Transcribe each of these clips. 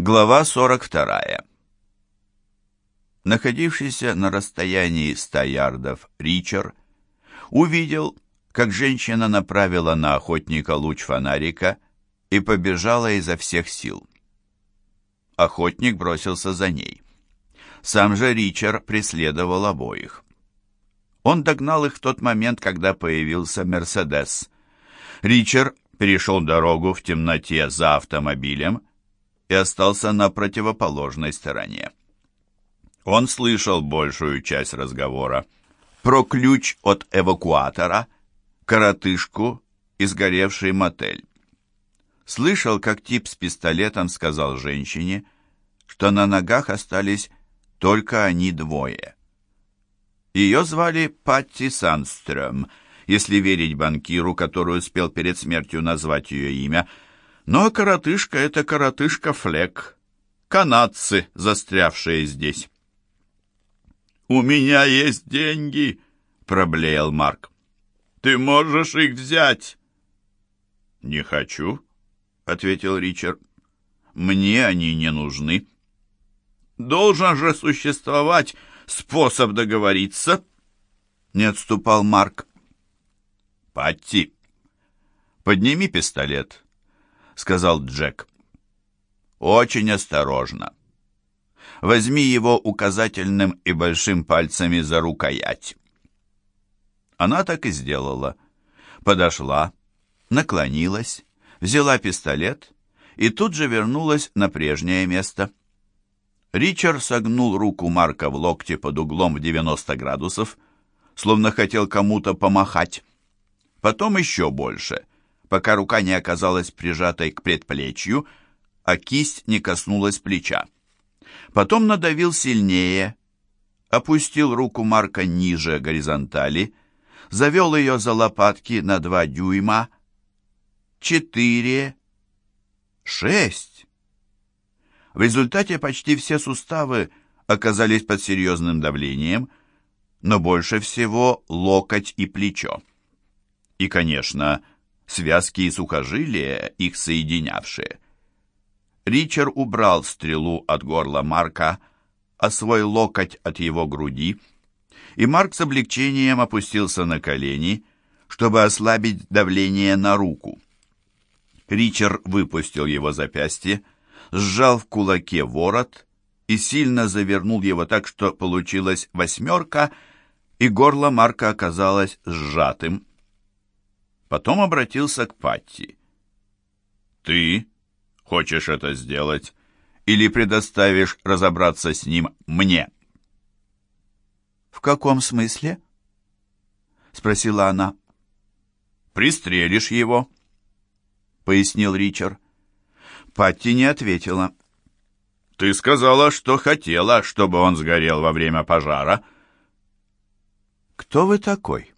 Глава 42. Находившийся на расстоянии ста ярдов Ричард увидел, как женщина направила на охотника луч фонарика и побежала изо всех сил. Охотник бросился за ней. Сам же Ричард преследовал обоих. Он догнал их в тот момент, когда появился «Мерседес». Ричард перешел дорогу в темноте за автомобилем и остался на противоположной стороне. Он слышал большую часть разговора. Про ключ от эвакуатора, коротышку и сгоревший мотель. Слышал, как тип с пистолетом сказал женщине, что на ногах остались только они двое. Ее звали Патти Санстрöm, если верить банкиру, который успел перед смертью назвать ее имя. Но коротышка — это коротышка Флек, канадцы, застрявшие здесь. «У меня есть деньги», — проблеял Марк. «Ты можешь их взять». «Не хочу», — ответил Ричард. «Мне они не нужны». «Должен же существовать способ договориться», — не отступал Марк. «Патти, подними пистолет», — сказал Джек. «Очень осторожно. Возьми его указательным и большим пальцами за рукоять». Она так и сделала. Подошла, наклонилась, взяла пистолет и тут же вернулась на прежнее место. Ричард согнул руку Марка в локте под углом в 90 градусов, словно хотел кому-то помахать. Потом еще больше, пока рука не оказалась прижатой к предплечью, а кисть не коснулась плеча. Потом надавил сильнее, опустил руку Марка ниже горизонтали, завел ее за лопатки на два дюйма, четыре, шесть. В результате почти все суставы оказались под серьезным давлением, но больше всего локоть и плечо. И, конечно, связки и сухожилия, их соединявшие. Ричард убрал стрелу от горла Марка, а свой локоть от его груди, и Марк с облегчением опустился на колени, чтобы ослабить давление на руку. Ричард выпустил его запястье, сжал в кулаке ворот и сильно завернул его так, что получилась восьмерка, и горло Марка оказалось сжатым. Потом обратился к Патти. «Ты хочешь это сделать или предоставишь разобраться с ним мне?» «В каком смысле?» — спросила она. «Пристрелишь его», — пояснил Ричард. Патти не ответила. «Ты сказала, что хотела, чтобы он сгорел во время пожара». «Кто вы такой?» —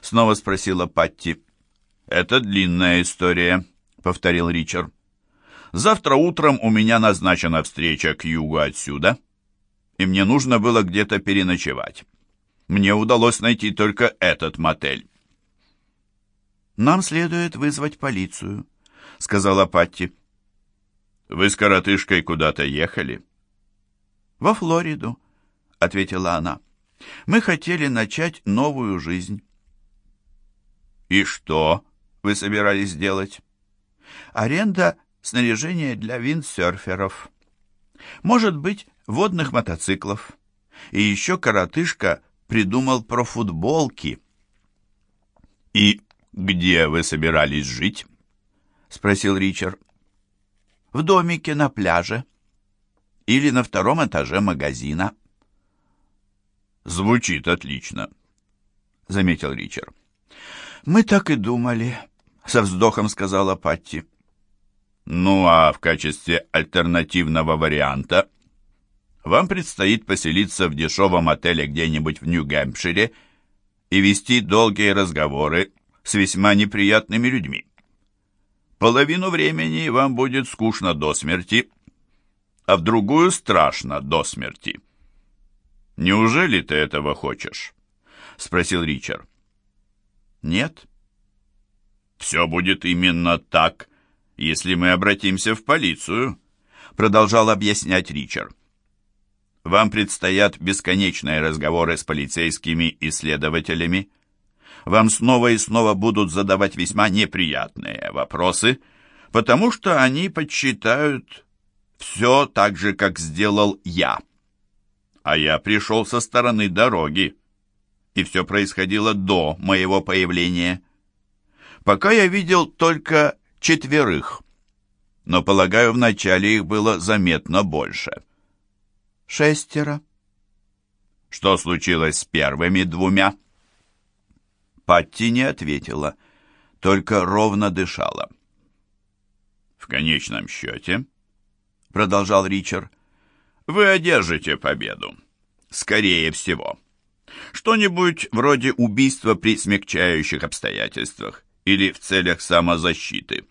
снова спросила Патти. «Это длинная история», — повторил Ричард. «Завтра утром у меня назначена встреча к югу отсюда, и мне нужно было где-то переночевать. Мне удалось найти только этот мотель». «Нам следует вызвать полицию», — сказала Патти. «Вы с коротышкой куда-то ехали?» «Во Флориду», — ответила она. «Мы хотели начать новую жизнь». «И что вы собирались делать?» «Аренда снаряжения для виндсерферов. Может быть, водных мотоциклов. И еще коротышка придумал про футболки». «И где вы собирались жить?» — спросил Ричард в домике на пляже или на втором этаже магазина. «Звучит отлично», — заметил Ричард. «Мы так и думали», — со вздохом сказала Патти. «Ну а в качестве альтернативного варианта вам предстоит поселиться в дешевом отеле где-нибудь в Нью-Гэмпшире и вести долгие разговоры с весьма неприятными людьми. Половину времени вам будет скучно до смерти, а в другую страшно до смерти. Неужели ты этого хочешь? Спросил Ричард. Нет. Все будет именно так, если мы обратимся в полицию. продолжал объяснять Ричард. Вам предстоят бесконечные разговоры с полицейскими и следователями. Вам снова и снова будут задавать весьма неприятные вопросы, потому что они подсчитают все так же, как сделал я. А я пришел со стороны дороги, и все происходило до моего появления. Пока я видел только четверых, но, полагаю, вначале их было заметно больше. Шестеро. Что случилось с первыми двумя? Патти не ответила, только ровно дышала. В конечном счете, продолжал Ричард, вы одержите победу. Скорее всего. Что-нибудь вроде убийства при смягчающих обстоятельствах или в целях самозащиты.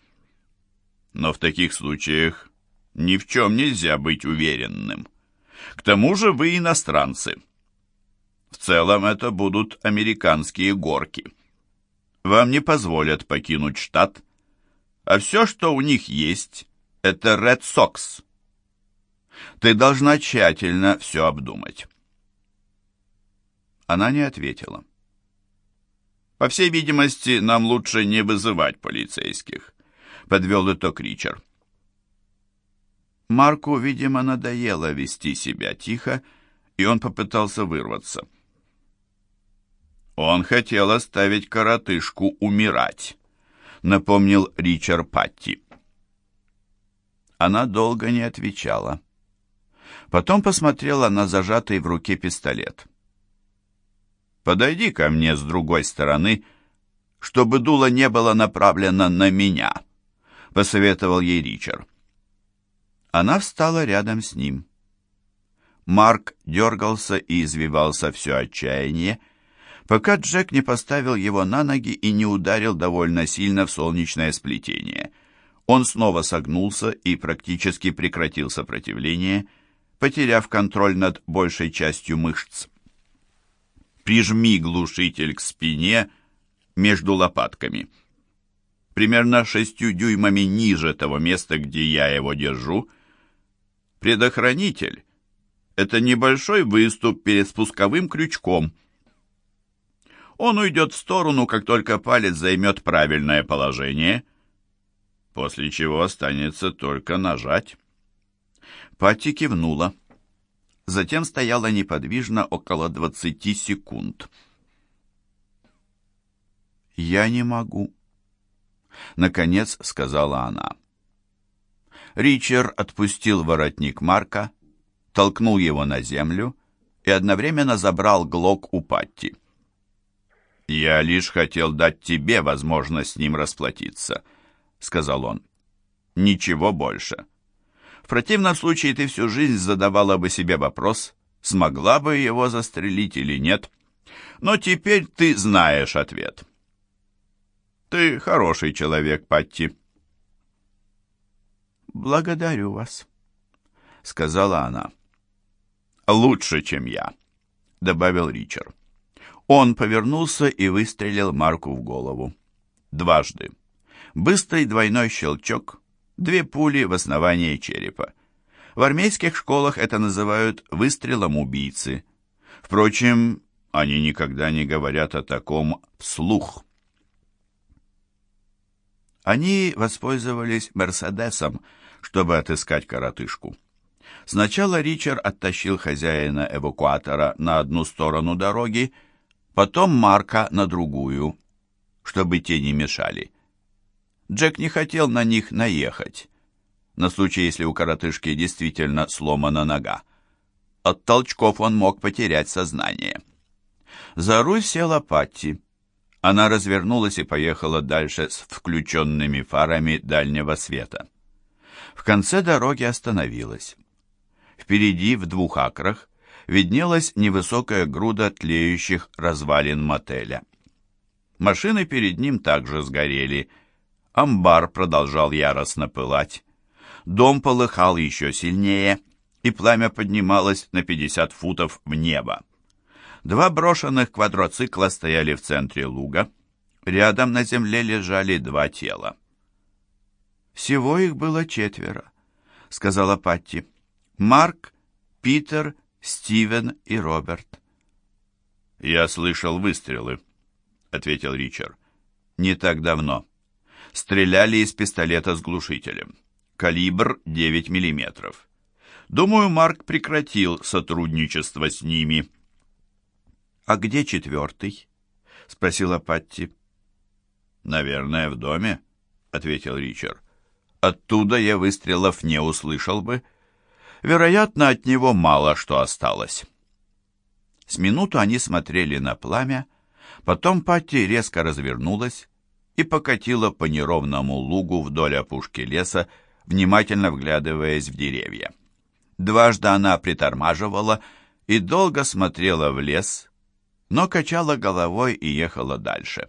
Но в таких случаях ни в чем нельзя быть уверенным. К тому же вы иностранцы. В целом это будут американские горки. Вам не позволят покинуть штат, а все, что у них есть, это Red Sox. Ты должна тщательно все обдумать. Она не ответила. По всей видимости, нам лучше не вызывать полицейских, подвел итог Ричард. Марку, видимо, надоело вести себя тихо, и он попытался вырваться. Он хотел оставить коротышку умирать, напомнил Ричард Патти. Она долго не отвечала. Потом посмотрела на зажатый в руке пистолет. «Подойди ко мне с другой стороны, чтобы дуло не было направлено на меня», — посоветовал ей Ричард. Она встала рядом с ним. Марк дергался и извивался все отчаяние, пока Джек не поставил его на ноги и не ударил довольно сильно в солнечное сплетение. Он снова согнулся и практически прекратил сопротивление — потеряв контроль над большей частью мышц. Прижми глушитель к спине между лопатками. Примерно шестью дюймами ниже того места, где я его держу. Предохранитель — это небольшой выступ перед спусковым крючком. Он уйдет в сторону, как только палец займет правильное положение, после чего останется только нажать. Патти кивнула. Затем стояла неподвижно около двадцати секунд. «Я не могу», — наконец сказала она. Ричард отпустил воротник Марка, толкнул его на землю и одновременно забрал глок у Патти. «Я лишь хотел дать тебе возможность с ним расплатиться», — сказал он. «Ничего больше». В противном случае ты всю жизнь задавала бы себе вопрос, смогла бы его застрелить или нет. Но теперь ты знаешь ответ. Ты хороший человек, Патти. «Благодарю вас», — сказала она. «Лучше, чем я», — добавил Ричард. Он повернулся и выстрелил Марку в голову. Дважды. Быстрый двойной щелчок — Две пули в основании черепа. В армейских школах это называют выстрелом убийцы. Впрочем, они никогда не говорят о таком вслух. Они воспользовались «Мерседесом», чтобы отыскать коротышку. Сначала Ричард оттащил хозяина эвакуатора на одну сторону дороги, потом Марка на другую, чтобы те не мешали. Джек не хотел на них наехать, на случай, если у коротышки действительно сломана нога. От толчков он мог потерять сознание. За руль села Патти. Она развернулась и поехала дальше с включенными фарами дальнего света. В конце дороги остановилась. Впереди, в двух акрах, виднелась невысокая груда тлеющих развалин мотеля. Машины перед ним также сгорели – Амбар продолжал яростно пылать. Дом полыхал еще сильнее, и пламя поднималось на 50 футов в небо. Два брошенных квадроцикла стояли в центре луга. Рядом на земле лежали два тела. Всего их было четверо, сказала Патти. «Марк, Питер, Стивен и Роберт». «Я слышал выстрелы», — ответил Ричард. «Не так давно. Стреляли из пистолета с глушителем. Калибр 9 миллиметров. Думаю, Марк прекратил сотрудничество с ними». «А где четвертый?» — спросила Патти. «Наверное, в доме», — ответил Ричард. «Оттуда я выстрелов не услышал бы. Вероятно, от него мало что осталось». С минуту они смотрели на пламя, потом Патти резко развернулась и покатила по неровному лугу вдоль опушки леса, внимательно вглядываясь в деревья. Дважды она притормаживала и долго смотрела в лес, но качала головой и ехала дальше.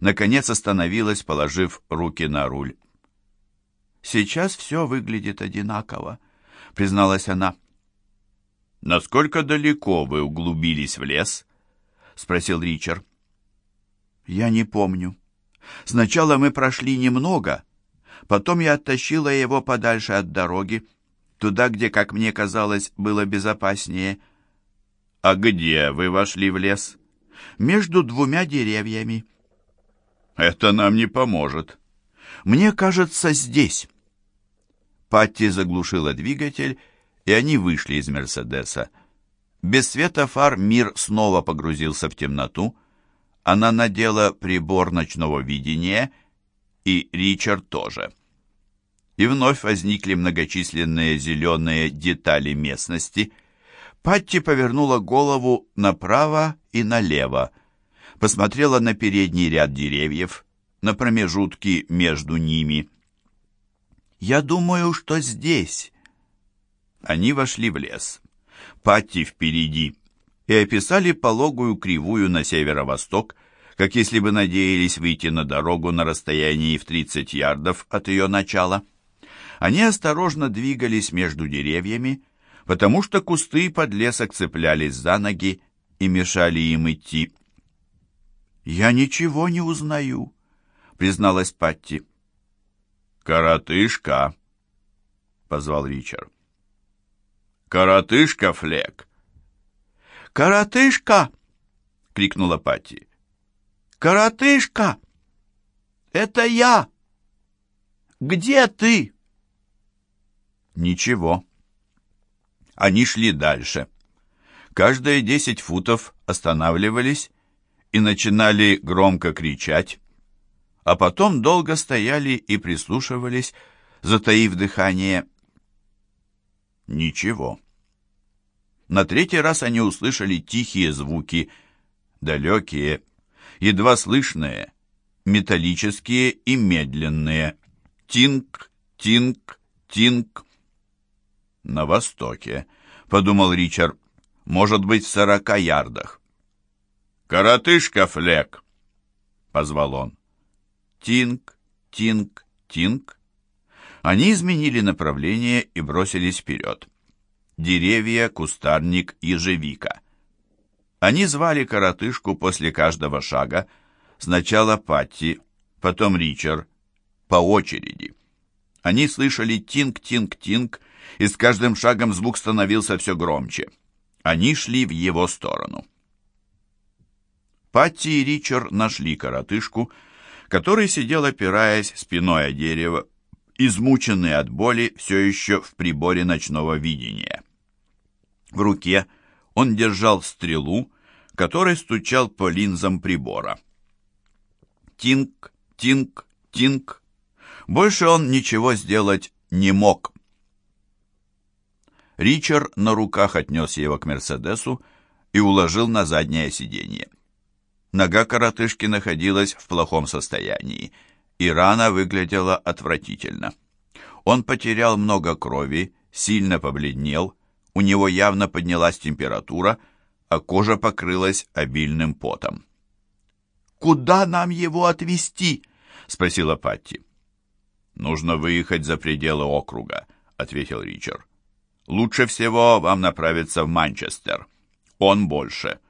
Наконец остановилась, положив руки на руль. «Сейчас все выглядит одинаково», — призналась она. «Насколько далеко вы углубились в лес?» — спросил Ричард. «Я не помню. Сначала мы прошли немного, потом я оттащила его подальше от дороги, туда, где, как мне казалось, было безопаснее». «А где вы вошли в лес?» «Между двумя деревьями». «Это нам не поможет». «Мне кажется, здесь». Патти заглушила двигатель, и они вышли из «Мерседеса». Без света фар мир снова погрузился в темноту. Она надела прибор ночного видения, и Ричард тоже. И вновь возникли многочисленные зеленые детали местности — Патти повернула голову направо и налево, посмотрела на передний ряд деревьев, на промежутки между ними. «Я думаю, что здесь». Они вошли в лес. Патти впереди и описали пологую кривую на северо-восток, как если бы надеялись выйти на дорогу на расстоянии в 30 ярдов от ее начала. Они осторожно двигались между деревьями, потому что кусты и подлесок цеплялись за ноги и мешали им идти. «Я ничего не узнаю», — призналась Патти. «Коротышка», — позвал Ричард. «Коротышка, Флек!» «Коротышка!» — крикнула Патти. «Коротышка! Это я! Где ты?» Ничего. Они шли дальше. Каждые десять футов останавливались и начинали громко кричать, а потом долго стояли и прислушивались, затаив дыхание. Ничего. На третий раз они услышали тихие звуки, далекие, едва слышные, металлические и медленные. Тинг, тинг, тинг на востоке», — подумал Ричард. «Может быть, в сорока ярдах». «Коротышка, Флек!» — позвал он. Тинг, тинг, тинг. Они изменили направление и бросились вперед. Деревья, кустарник, ежевика. Они звали коротышку после каждого шага, сначала Патти, потом Ричард, по очереди. Они слышали тинг-тинг-тинг и с каждым шагом звук становился все громче. Они шли в его сторону. Патти и Ричард нашли коротышку, который сидел, опираясь спиной о дерево, измученный от боли все еще в приборе ночного видения. В руке он держал стрелу, который стучал по линзам прибора. Тинг, тинг, тинг. Больше он ничего сделать не мог. Ричард на руках отнес его к Мерседесу и уложил на заднее сиденье. Нога коротышки находилась в плохом состоянии, и рана выглядела отвратительно. Он потерял много крови, сильно побледнел, у него явно поднялась температура, а кожа покрылась обильным потом. «Куда нам его отвезти?» — спросила Патти. «Нужно выехать за пределы округа», — ответил Ричард. Лучше всего вам направиться в Манчестер. Он больше».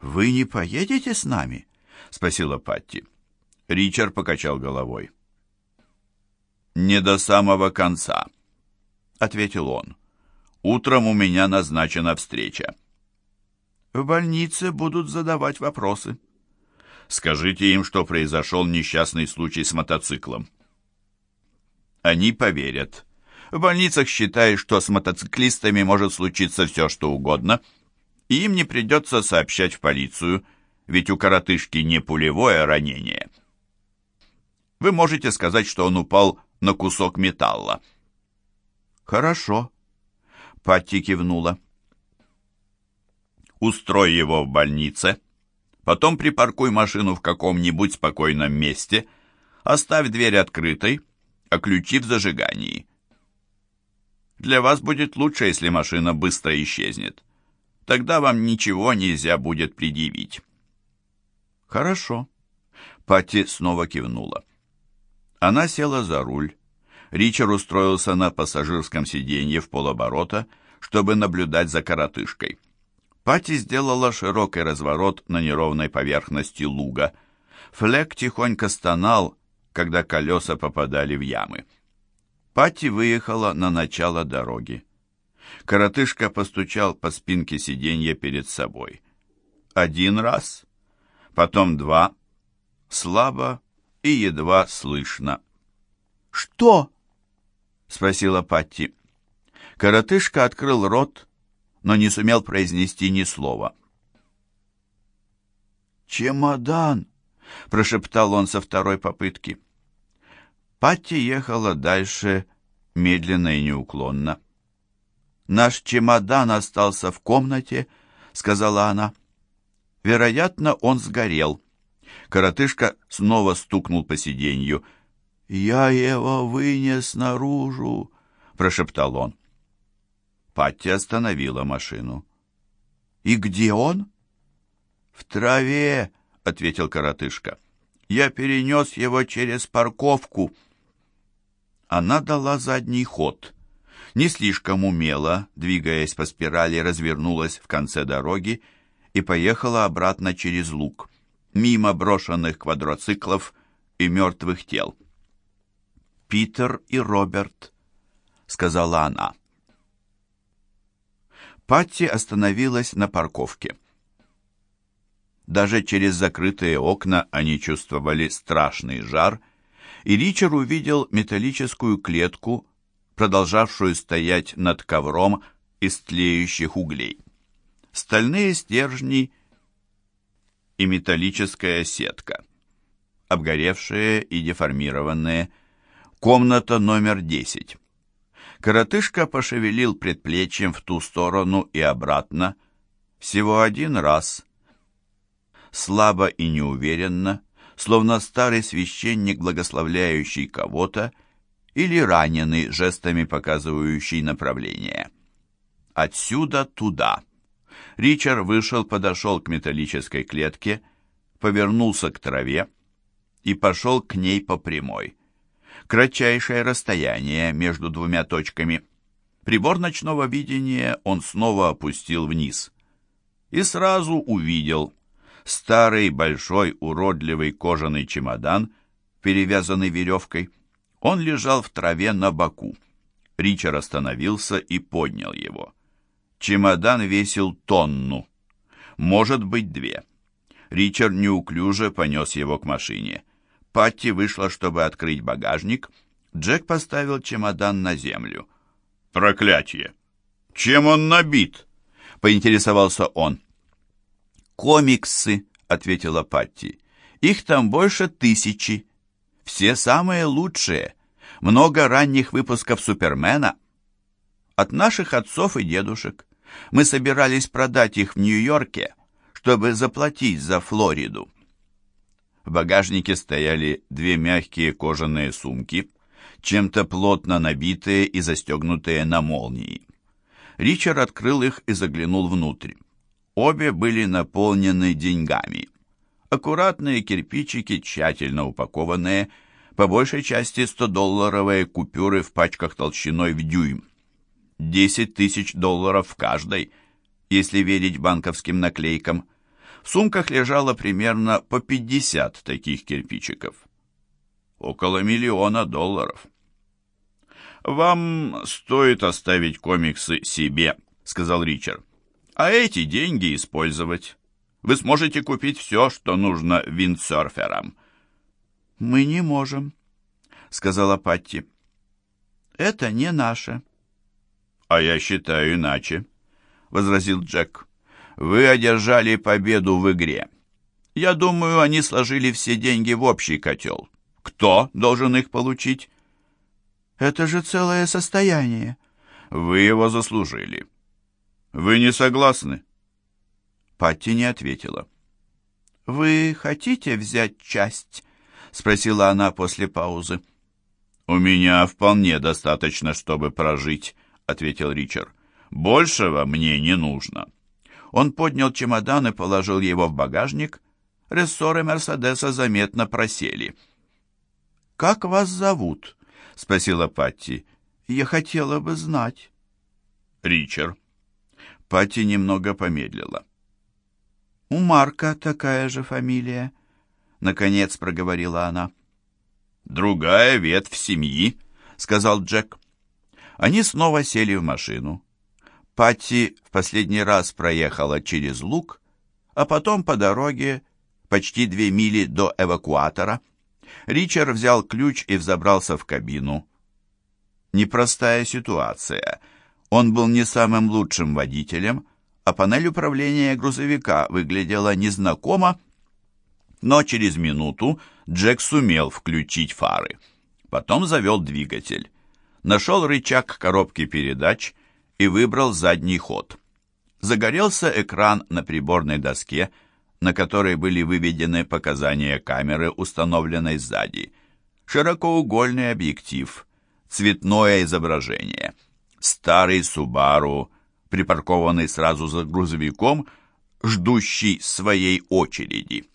«Вы не поедете с нами?» — спросила Патти. Ричард покачал головой. «Не до самого конца», — ответил он. «Утром у меня назначена встреча». «В больнице будут задавать вопросы». «Скажите им, что произошел несчастный случай с мотоциклом». Они поверят. В больницах считают, что с мотоциклистами может случиться все, что угодно, и им не придется сообщать в полицию, ведь у коротышки не пулевое ранение. Вы можете сказать, что он упал на кусок металла. «Хорошо», — Патти кивнула. «Устрой его в больнице, потом припаркуй машину в каком-нибудь спокойном месте, оставь дверь открытой, а ключи в зажигании. Для вас будет лучше, если машина быстро исчезнет. Тогда вам ничего нельзя будет предъявить». «Хорошо». Патти снова кивнула. Она села за руль. Ричард устроился на пассажирском сиденье в полоборота, чтобы наблюдать за коротышкой. Пати сделала широкий разворот на неровной поверхности луга. Флек тихонько стонал, когда колеса попадали в ямы. Пати выехала на начало дороги. Коротышка постучал по спинке сиденья перед собой. Один раз, потом два, слабо и едва слышно. «Что?» — спросила Патти. Коротышка открыл рот, но не сумел произнести ни слова. «Чемодан!» — прошептал он со второй попытки. Патти ехала дальше медленно и неуклонно. «Наш чемодан остался в комнате», — сказала она. «Вероятно, он сгорел». Коротышка снова стукнул по сиденью. «Я его вынес наружу», — прошептал он. Патти остановила машину. «И где он?» «В траве», — ответил коротышка. «Я перенес его через парковку». Она дала задний ход. Не слишком умело, двигаясь по спирали, развернулась в конце дороги и поехала обратно через луг мимо брошенных квадроциклов и мертвых тел. «Питер и Роберт», — сказала она. Патти остановилась на парковке. Даже через закрытые окна они чувствовали страшный жар, и Ричард увидел металлическую клетку, продолжавшую стоять над ковром из тлеющих углей. Стальные стержни и металлическая сетка. Обгоревшие и деформированные. Комната номер 10. Коротышка пошевелил предплечьем в ту сторону и обратно. Всего один раз. Слабо и неуверенно, словно старый священник, благословляющий кого-то, или раненый, жестами показывающий направление. Отсюда туда. Ричард вышел, подошел к металлической клетке, повернулся к траве и пошел к ней по прямой. Кратчайшее расстояние между двумя точками. Прибор ночного видения он снова опустил вниз. И сразу увидел старый, большой, уродливый кожаный чемодан, перевязанный веревкой. Он лежал в траве на боку. Ричард остановился и поднял его. Чемодан весил тонну. Может быть, две. Ричард неуклюже понес его к машине. Патти вышла, чтобы открыть багажник. Джек поставил чемодан на землю. «Проклятие! Чем он набит?» — поинтересовался он. «Комиксы», — ответила Патти. «Их там больше тысячи. Все самые лучшие. Много ранних выпусков Супермена. От наших отцов и дедушек. Мы собирались продать их в Нью-Йорке, чтобы заплатить за Флориду. В багажнике стояли две мягкие кожаные сумки, чем-то плотно набитые и застегнутые на молнии. Ричард открыл их и заглянул внутрь. Обе были наполнены деньгами. Аккуратные кирпичики, тщательно упакованные, по большей части 100-долларовые купюры в пачках толщиной в дюйм. 10 тысяч долларов в каждой, если верить банковским наклейкам. В сумках лежало примерно по 50 таких кирпичиков. Около миллиона долларов. «Вам стоит оставить комиксы себе», — сказал Ричард. «А эти деньги использовать. Вы сможете купить все, что нужно виндсерферам». «Мы не можем», — сказала Патти. «Это не наше». «А я считаю иначе», — возразил Джек. «Вы одержали победу в игре. Я думаю, они сложили все деньги в общий котел. Кто должен их получить?» «Это же целое состояние». «Вы его заслужили». «Вы не согласны?» Патти не ответила. «Вы хотите взять часть?» — спросила она после паузы. «У меня вполне достаточно, чтобы прожить», — ответил Ричард. «Большего мне не нужно». Он поднял чемодан и положил его в багажник. Рессоры Мерседеса заметно просели. «Как вас зовут?» — спросила Патти. «Я хотела бы знать». «Ричард». Патти немного помедлила. «У Марка такая же фамилия», — наконец проговорила она. «Другая ветвь семьи», — сказал Джек. Они снова сели в машину. Патти в последний раз проехала через луг, а потом по дороге почти две мили до эвакуатора. Ричард взял ключ и взобрался в кабину. Непростая ситуация. Он был не самым лучшим водителем, а панель управления грузовика выглядела незнакомо, но через минуту Джек сумел включить фары. Потом завел двигатель. Нашел рычаг коробки передач и выбрал задний ход. Загорелся экран на приборной доске, на которой были выведены показания камеры, установленной сзади. Широкоугольный объектив, цветное изображение. Старый Субару, припаркованный сразу за грузовиком, ждущий своей очереди.